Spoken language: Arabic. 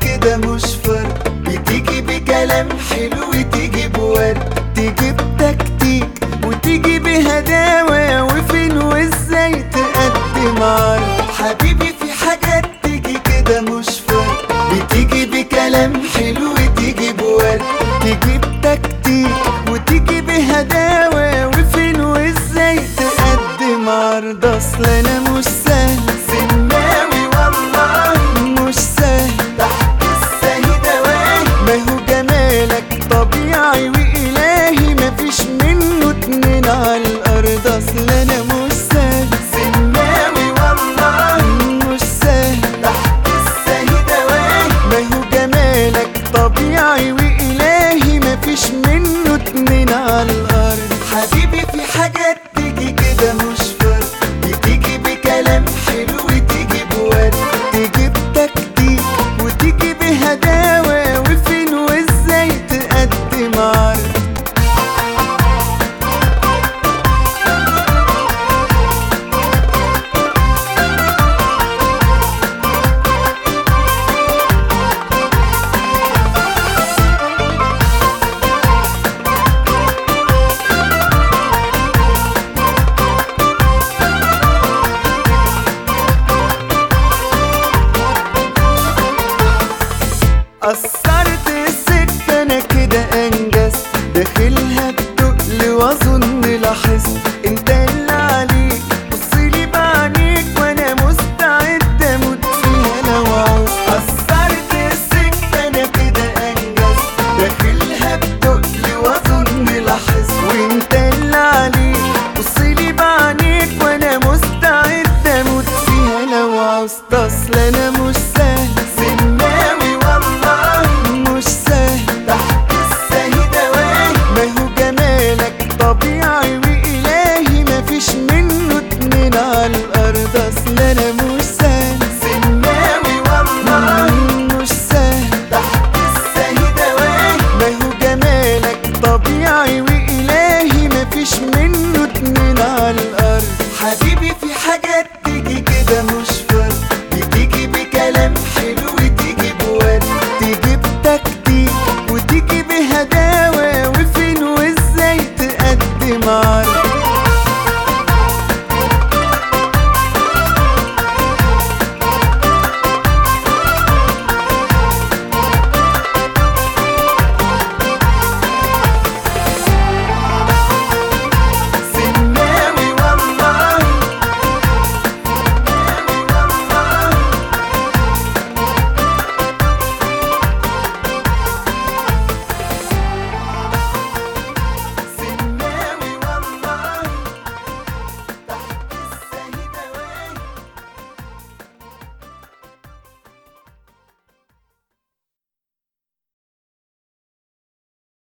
كده مش فرق بتيجي بكلام حلو تيجي بورد تيجي بتكتيك وتيجي بهداوة. وفين وازاي تقدم عرض؟ حبيبي في حاجات تيجي كده مش فرق بتيجي بكلام حلو اتنين على الأرض أصل أنا مش سهل سماوي والله مش سهل تحت السهي دواهي ما هو جمالك طبيعي وإلهي مفيش منه قصرت السكة أنا كده انجزت داخلها بتقل وأظن لاحظت my